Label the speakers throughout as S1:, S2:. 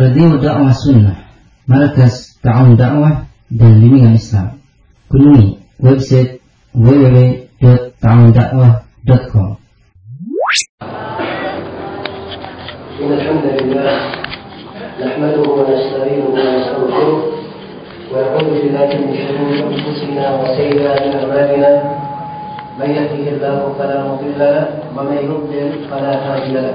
S1: Radio Dakwah Sunnah Markas Ta'awun Dakwah dan Bimbingan Islam Kunjungi website www.ta'awundakwah.com
S2: إن الحمد لله نحمده ونستعينه ونستغفره ونعوذ بالله من شرور أنفسنا وسيئات أعمالنا من يهده الله فلا مضل له ومن يضلل فلا هادي له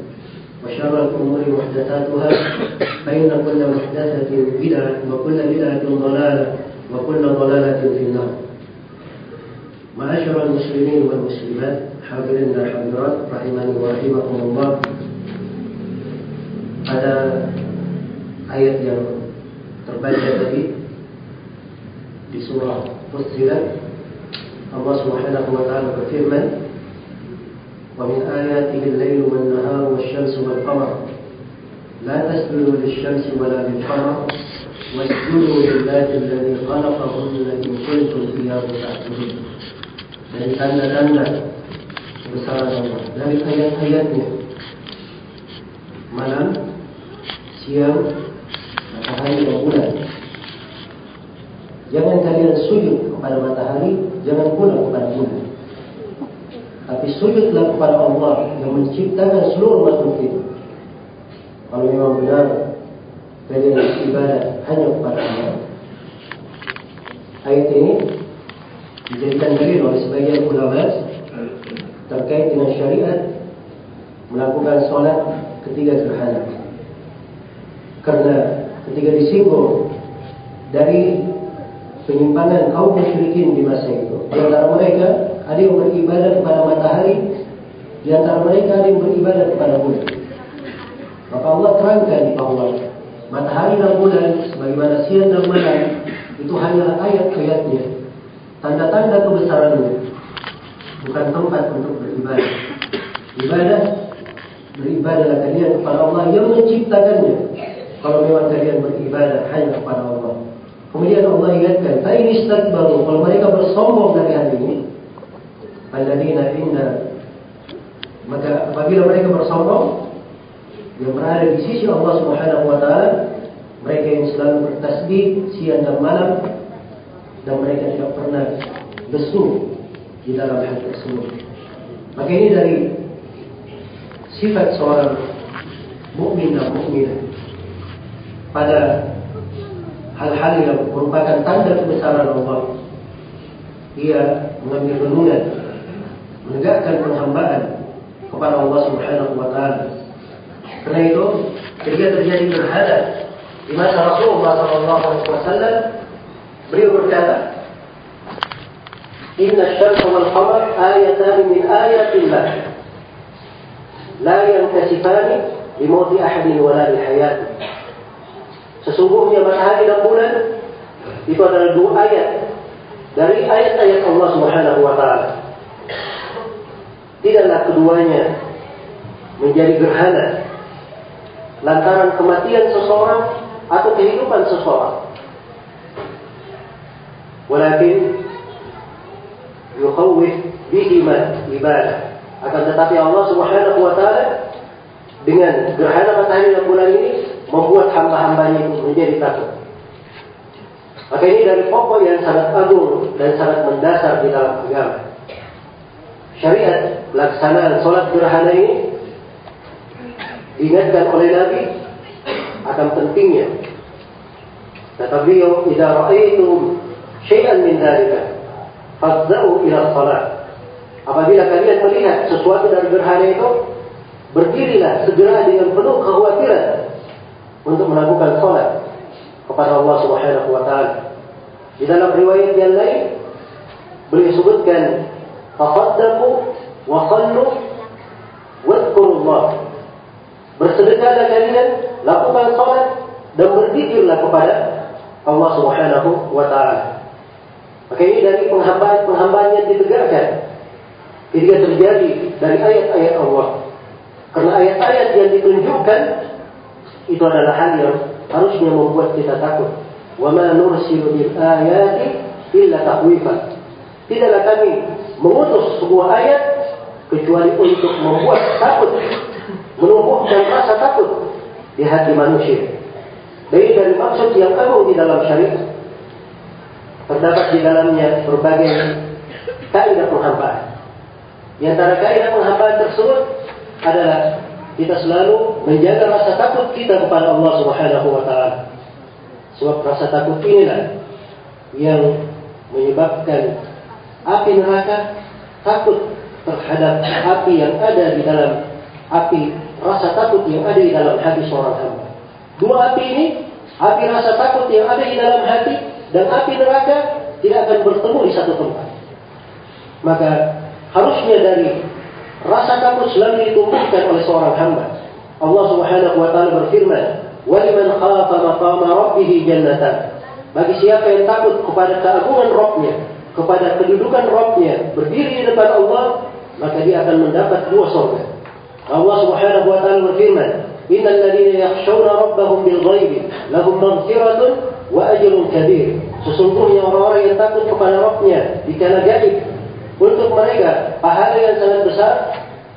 S2: وشر الأمور محدثاتها فإن كل محدثة بدعة وكل بدعة ضلالة وكل ضلالة في النار. معاشر المسلمين والمسلمات حاضرين الحاضرات رحمني ورحمكم الله. ada ayat yang terbaca tadi di surah Fussilat. Allah Subhanahu wa taala berfirman ومن آياته الليل والنهار والشمس والقمر. لا تسجدوا للشمس ولا للقمر واسجدوا لله الذي خلقهن إن كنتم إياه تعبدون. ذلك أن الأمن وسعاد الله ذلك آياتنا منام سيام matahari dan bulan. Jangan kalian sujud kepada matahari, jangan pula kepada bulan. Sujudlah kepada Allah yang menciptakan seluruh makhluk itu. Kalau memang benar kalian beribadah hanya kepada Allah. Ayat ini dijadikan dalil oleh sebagian ulama terkait dengan syariat melakukan sholat ketiga gerhana. Karena ketika disinggung dari penyimpangan kaum musyrikin di masa itu, antara mereka ada yang beribadah kepada matahari, di antara mereka ada yang beribadah kepada bulan. Maka Allah terangkan bahwa matahari dan bulan sebagaimana siang dan malam itu hanyalah ayat-ayatnya, tanda-tanda kebesarannya, bukan tempat untuk beribadah. Ibadah beribadahlah kalian kepada Allah yang menciptakannya. Kalau memang kalian beribadah hanya kepada Allah. Kemudian Allah ingatkan, "Fa in istakbaru," kalau mereka bersombong dari hal ini, alladzina inda maka apabila mereka bersombong yang berada di sisi Allah Subhanahu wa taala, mereka yang selalu bertasbih siang dan malam dan mereka tidak pernah lesu di dalam hal tersebut. Maka ini dari sifat seorang mukmin dan mukminah pada hal-hal yang merupakan tanda kebesaran Allah. Ia mengambil renungan, menegakkan penghambaan kepada Allah Subhanahu wa taala. Karena itu, ketika terjadi gerhana di masa Rasulullah sallallahu alaihi wasallam, beliau berkata, "Inna asy-syamsa wal qamar ayatan min ayatillah. La yankasifani li mauti ahadin wala li hayati." Sesungguhnya matahari dan bulan itu adalah dua ayat dari ayat-ayat Allah Subhanahu wa taala. Tidaklah keduanya menjadi gerhana lantaran kematian seseorang atau kehidupan seseorang. Walakin yukhawif bihima ibadah. Akan tetapi Allah Subhanahu wa taala dengan gerhana matahari dan bulan ini membuat hamba-hambanya itu menjadi takut. Maka ini dari pokok yang sangat agung dan sangat mendasar di dalam agama. Syariat pelaksanaan sholat gerhana ini diingatkan oleh Nabi akan pentingnya. Kata beliau, "Idza ra'aitum syai'an min dzalika, fadzau ila shalah." Apabila kalian melihat sesuatu dari gerhana itu, berdirilah segera dengan penuh kekhawatiran untuk melakukan sholat kepada Allah Subhanahu wa taala. Di dalam riwayat yang lain, beliau sebutkan, "Fasaddaqu wasallu wadkurullah. Bersedekahlah kalian, lakukan salat dan berzikirlah kepada Allah Subhanahu wa taala. Maka ini dari penghambaan penghambaan yang ditegakkan ketika terjadi dari ayat-ayat Allah. Karena ayat-ayat yang ditunjukkan itu adalah hal yang harusnya membuat kita takut. Wa ma nursilu bil ayati illa tahwifan. Tidaklah kami mengutus sebuah ayat kecuali untuk membuat takut, menumbuhkan rasa takut di hati manusia. Dari dari maksud yang kamu di dalam syariat terdapat di dalamnya berbagai kaidah penghambaan. Di antara kaidah penghambaan tersebut adalah kita selalu menjaga rasa takut kita kepada Allah Subhanahu wa taala. Sebab rasa takut inilah yang menyebabkan api neraka takut terhadap api yang ada di dalam api rasa takut yang ada di dalam hati seorang hamba. Dua api ini, api rasa takut yang ada di dalam hati dan api neraka tidak akan bertemu di satu tempat. Maka harusnya dari rasa takut selalu ditumbuhkan oleh seorang hamba. Allah Subhanahu wa taala berfirman, "Waliman khafa maqama rabbih jannatan." Bagi siapa yang takut kepada keagungan Rabbnya, kepada kedudukan Rabbnya, berdiri di depan Allah, maka dia akan mendapat dua surga. Allah Subhanahu wa taala berfirman, "Innal ladzina yakhshawna rabbahum bil ghaibi lahum maghfiratun wa ajrun kabir." Sesungguhnya orang-orang yang takut kepada Rabbnya di kala gaib untuk mereka pahala yang sangat besar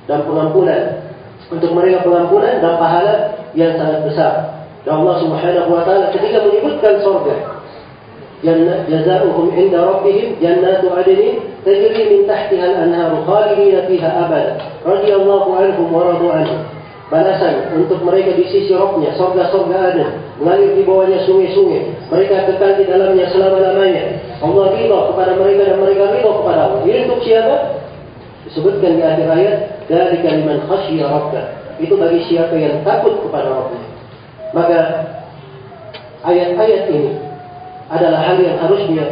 S2: dan pengampunan. Untuk mereka pengampunan dan pahala yang sangat besar. Dan Allah Subhanahu wa taala ketika menyebutkan surga, Jaza'uhum جزاؤهم عند ربهم جنات عدن تجري من تحتها الأنهار خالدين فيها أبدا رضي الله عنهم ورضوا عنه balasan untuk mereka di sisi rohnya, sorga-sorga ada, mengalir di bawahnya sungai-sungai. Mereka kekal di dalamnya selama-lamanya. Allah ridho kepada mereka dan mereka ridho kepada Allah. Ini untuk siapa? Disebutkan di akhir ayat, dari kaliman khasya rabbah. Itu bagi siapa yang takut kepada Rabbnya. Maka ayat-ayat ini adalah hal yang harus dia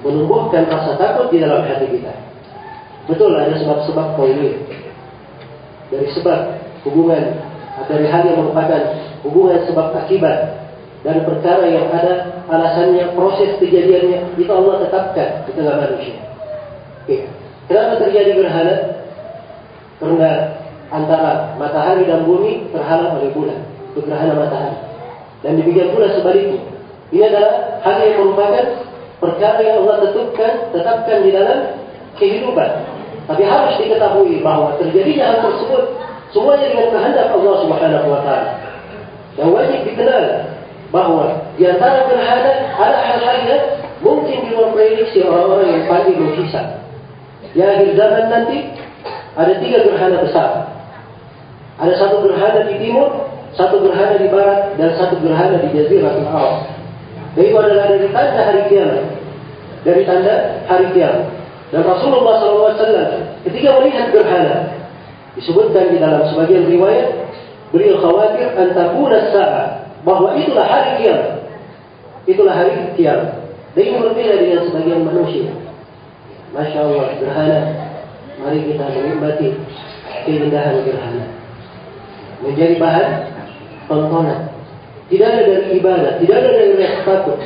S2: menumbuhkan rasa takut di dalam hati kita. Betul ada sebab-sebab poinnya. Dari sebab hubungan atau dari hal yang merupakan hubungan sebab akibat dan perkara yang ada alasannya, proses kejadiannya itu Allah tetapkan di tengah manusia. Ya. Kenapa terjadi gerhana? Karena antara matahari dan bumi terhalang oleh bulan, itu gerhana matahari. Dan demikian pula sebaliknya, Ini adalah hal yang merupakan perkara yang Allah tetapkan, tetapkan di dalam kehidupan. Tapi harus diketahui bahawa terjadinya hal tersebut semuanya dengan kehendak Allah Subhanahu Wataala. Yang wajib dikenal bahawa di antara kehendak ada hal-hal yang mungkin di prediksi orang-orang yang pagi berkisah. Di akhir zaman nanti ada tiga gerhana besar. Ada satu gerhana di timur, satu gerhana di barat, dan satu gerhana di jazirah Arab. Dan itu adalah dari tanda hari kiamat. Dari tanda hari kiamat. Dan Rasulullah SAW ketika melihat gerhana, disebutkan di dalam sebagian riwayat, beliau khawatir antakuna saat bahwa itulah hari kiamat. Itulah hari kiamat. Dan ini berbeda dengan sebagian manusia. Masya Allah, gerhana. Mari kita menikmati keindahan gerhana. Menjadi bahan tontonan tidak ada dari ibadah, tidak ada dari rasa takut.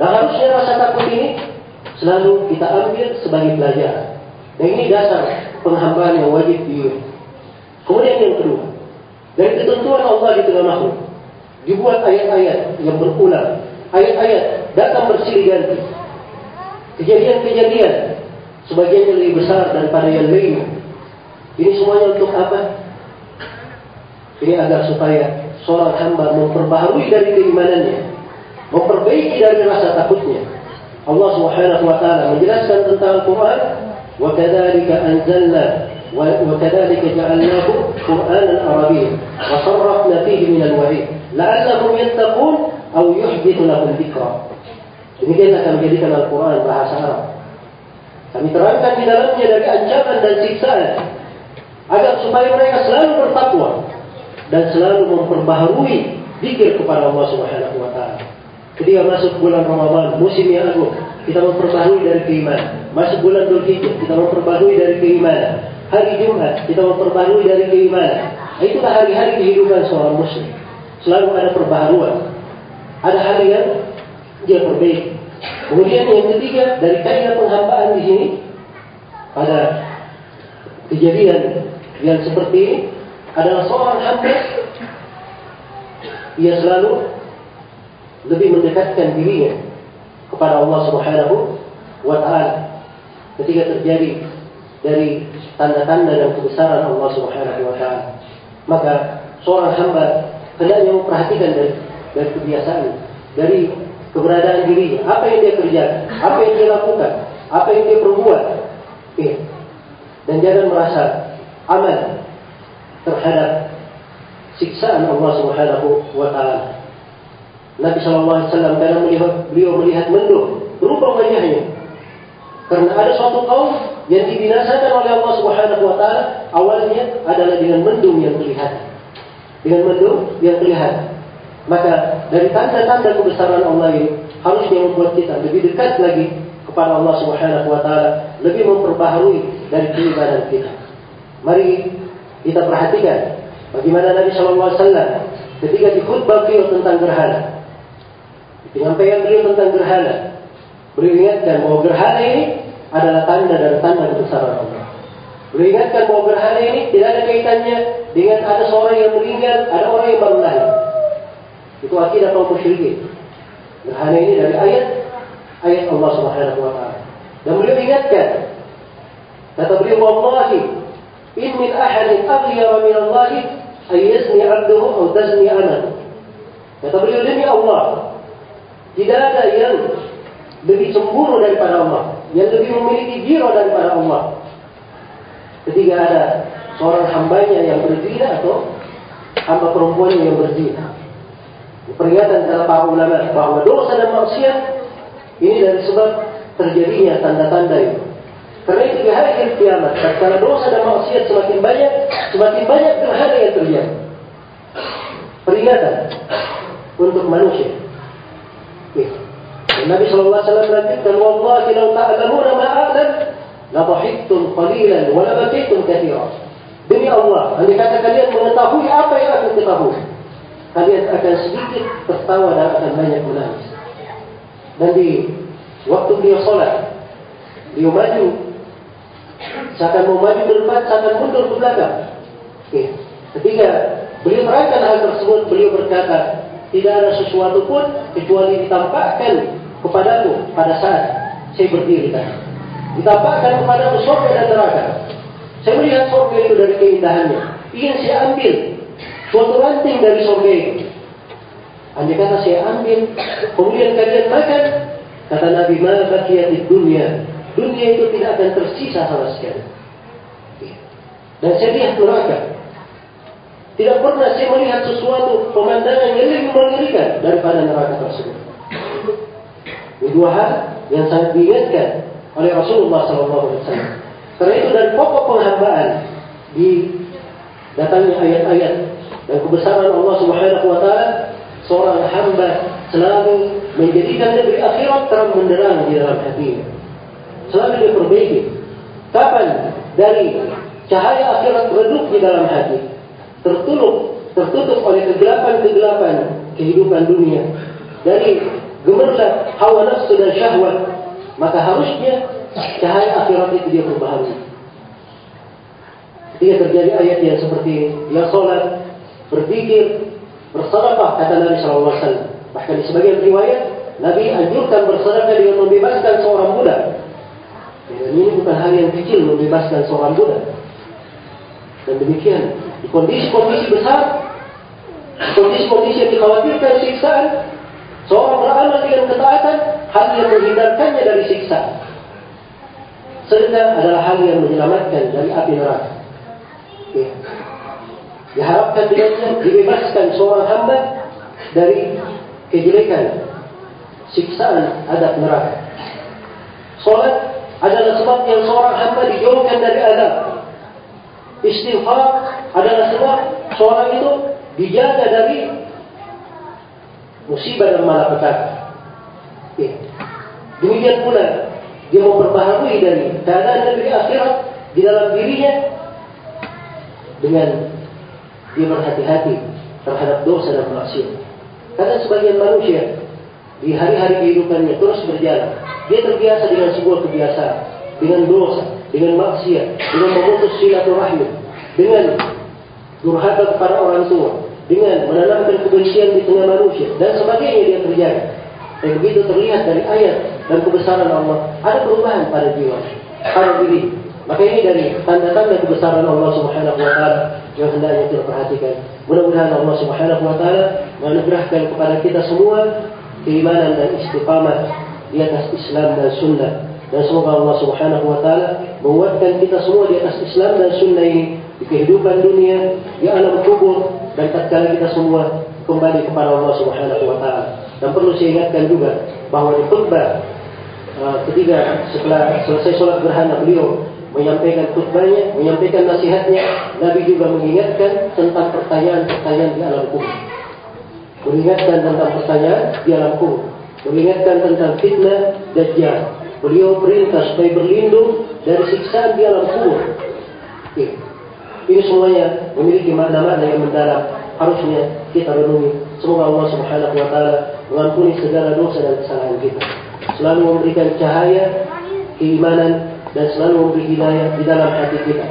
S2: Nah harusnya rasa takut ini selalu kita ambil sebagai pelajaran. Nah ini dasar penghambaan yang wajib diingat. Kemudian yang kedua, dari ketentuan Allah di tengah makhluk, dibuat ayat-ayat yang berulang, ayat-ayat datang bersih ganti. Kejadian-kejadian sebagian yang lebih besar daripada yang lain. Ini semuanya untuk apa? Ini agar supaya seorang hamba memperbaharui dari keimanannya, memperbaiki dari rasa takutnya. Allah Subhanahu wa taala menjelaskan tentang Al-Qur'an, "Wa kadzalika anzalna wa kadzalika ja'alnahu Qur'anan Arabiyyan wa sarrafna fihi min al-wa'id la'allahum yattaqun aw yuhdithu lahum dhikra." Demikianlah akan menjadikan Al-Qur'an bahasa Arab. Kami terangkan di dalamnya dari ancaman dan siksaan agar supaya mereka selalu bertakwa dan selalu memperbaharui zikir kepada Allah Subhanahu wa taala. Ketika masuk bulan Ramadan, musim yang agung, kita memperbaharui dari keimanan. Masuk bulan Dzulhijjah, kita memperbaharui dari keimanan. Hari Jumat, kita memperbaharui dari keimanan. Itulah hari-hari kehidupan seorang muslim. Selalu ada perbaharuan. Ada hal yang dia perbaiki. Kemudian yang ketiga dari kaidah penghambaan di sini pada kejadian yang seperti ini adalah seorang hamba ia selalu lebih mendekatkan dirinya kepada Allah Subhanahu wa taala ketika terjadi dari tanda-tanda dan kebesaran Allah Subhanahu wa taala. Maka seorang hamba hendaknya memperhatikan dari dari kebiasaan, dari keberadaan dirinya, apa yang dia kerjakan, apa yang dia lakukan, apa yang dia perbuat. Ya. Dan jangan merasa aman terhadap siksaan Allah Subhanahu wa taala. Nabi Shallallahu Alaihi Wasallam karena melihat beliau melihat mendung berubah wajahnya. Karena ada suatu kaum yang dibinasakan oleh Allah Subhanahu Wa Taala awalnya adalah dengan mendung yang kelihatan dengan mendung yang kelihatan maka dari tanda-tanda kebesaran Allah ini harusnya membuat kita lebih dekat lagi kepada Allah Subhanahu Wa Taala lebih memperbaharui dari keimanan kita. Mari kita perhatikan bagaimana Nabi Wasallam ketika di khutbah beliau tentang gerhana Penyampaian beliau tentang gerhana. Beliau ingatkan bahwa gerhana ini adalah tanda dan tanda kebesaran Allah. Beliau ingatkan bahwa gerhana ini tidak ada kaitannya dengan ada seorang yang meninggal, ada orang yang baru lahir. Itu akidah kaum musyrikin. Gerhana ini dari ayat ayat Allah Subhanahu wa taala. Dan beliau ingatkan kata beliau wallahi in min ahadin aghyara min Allah ay yazni 'abduhu aw tazni amatuhu. Kata demi Allah, tidak ada yang lebih cemburu daripada Allah, yang lebih memiliki jiro daripada Allah. Ketika ada seorang hambanya yang berzina atau hamba perempuan yang berzina. Peringatan dari para ulama bahwa dosa dan maksiat ini dari sebab terjadinya tanda-tanda itu. Karena di hari kiamat, karena dosa dan maksiat semakin banyak, semakin banyak gerhana yang terjadi. Peringatan untuk manusia. Nabi sallallahu alaihi wasallam lanjutkan wallahi law ta'lamuna ma a'lam la dhahiktum qalilan wa la katsiran. Demi Allah, andai kata kalian mengetahui apa yang aku ketahui, kalian akan sedikit tertawa dan akan banyak menangis. Dan di waktu beliau sholat, beliau maju, seakan mau maju ke depan, seakan mundur ke belakang. Oke. Ketika beliau terangkan hal tersebut, beliau berkata, tidak ada sesuatu pun kecuali ditampakkan kepadaku pada saat saya berdiri tadi. Ditampakkan kepadaku surga dan neraka. Saya melihat surga itu dari keindahannya. Ingin saya ambil suatu ranting dari surga itu. Andai kata saya ambil, kemudian kalian makan, kata Nabi, ma di dunia. Dunia itu tidak akan tersisa sama sekali. Dan saya lihat neraka. Tidak pernah saya melihat sesuatu pemandangan yang lebih mengerikan daripada neraka tersebut. Ini dua hal yang sangat diingatkan oleh Rasulullah SAW. Karena itu dari pokok penghambaan di datangnya ayat-ayat dan kebesaran Allah Subhanahu Wa Taala, seorang hamba selalu menjadikan negeri akhirat terang benderang di dalam hatinya. Selalu diperbaiki. Kapan dari cahaya akhirat redup di dalam hati, tertutup tertutup oleh kegelapan-kegelapan kehidupan dunia. Dari gemerlap hawa nafsu dan syahwat maka harusnya cahaya akhirat itu dia berbahagia ketika terjadi ayat yang seperti ini dia sholat berzikir bersedekah kata Nabi Shallallahu Alaihi bahkan di sebagian riwayat Nabi anjurkan bersedekah dengan membebaskan seorang budak dan ini bukan hal yang kecil membebaskan seorang budak dan demikian di kondisi-kondisi besar, kondisi-kondisi yang dikhawatirkan siksaan, seorang beramal dengan ketaatan, hal yang menghindarkannya dari siksa. Sedekah adalah hal yang menyelamatkan dari api neraka. Ya. Diharapkan dengannya dibebaskan seorang hamba dari kejelekan siksaan adab neraka. Sholat adalah sebab yang seorang hamba dijauhkan dari azab. Istighfar adalah sebab seorang itu dijaga dari musibah dan malapetaka. Ya. Demikian pula dia memperbaharui dari keadaan negeri akhirat di dalam dirinya dengan dia berhati-hati terhadap dosa dan maksiat. Karena sebagian manusia di hari-hari kehidupannya terus berjalan, dia terbiasa dengan sebuah kebiasaan, dengan dosa, dengan maksiat, dengan memutus silaturahmi, dengan durhaka kepada orang tua, dengan menanamkan kebencian di tengah manusia dan sebagainya dia terjadi. Dan begitu terlihat dari ayat dan kebesaran Allah, ada perubahan pada jiwa, pada diri. Maka ini dari tanda-tanda kebesaran Allah Subhanahu wa taala yang hendaknya kita perhatikan. Mudah-mudahan Allah Subhanahu wa taala kepada kita semua keimanan dan istiqamah di atas Islam dan sunnah. Dan semoga Allah Subhanahu wa taala menguatkan kita semua di atas Islam dan sunnah ini di kehidupan dunia, di alam kubur dan tatkala kita semua kembali kepada Allah Subhanahu wa taala. Dan perlu saya ingatkan juga bahwa di khutbah uh, ketiga setelah selesai sholat gerhana beliau menyampaikan khutbahnya, menyampaikan nasihatnya, Nabi juga mengingatkan tentang pertanyaan-pertanyaan di alam kubur. Mengingatkan tentang pertanyaan di alam kubur. Mengingatkan tentang fitnah dajjal. Beliau perintah supaya berlindung dari siksaan di alam kubur. Ini semuanya memiliki makna-makna yang mendalam. Harusnya kita renungi. Semoga Allah Subhanahu wa taala mengampuni segala dosa dan kesalahan kita. Selalu memberikan cahaya keimanan dan selalu memberi hidayah di dalam hati kita.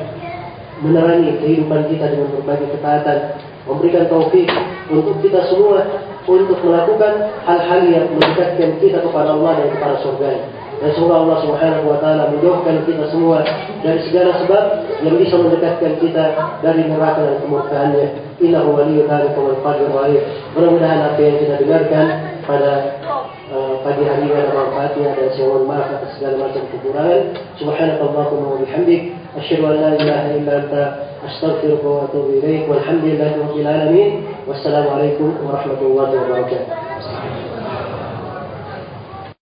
S2: Menerangi kehidupan kita dengan berbagai ketaatan, memberikan taufik untuk kita semua untuk melakukan hal-hal yang mendekatkan kita kepada Allah dan kepada surga. Dan semoga Allah Subhanahu wa taala menjauhkan kita semua dari segala sebab yang bisa mendekatkan kita dari neraka dan kemurkaannya. Innahu waliyyu dzalika wal qadiru alaih. Mudah-mudahan apa yang kita dengarkan pada uh, pagi hari ini ada manfaatnya dan saya mohon maaf atas segala macam kekurangan. Subhanakallahumma wa bihamdik أشهد أن لا إله إلا أنت أستغفرك وأتوب إليك والحمد لله رب العالمين والسلام عليكم ورحمة الله وبركاته.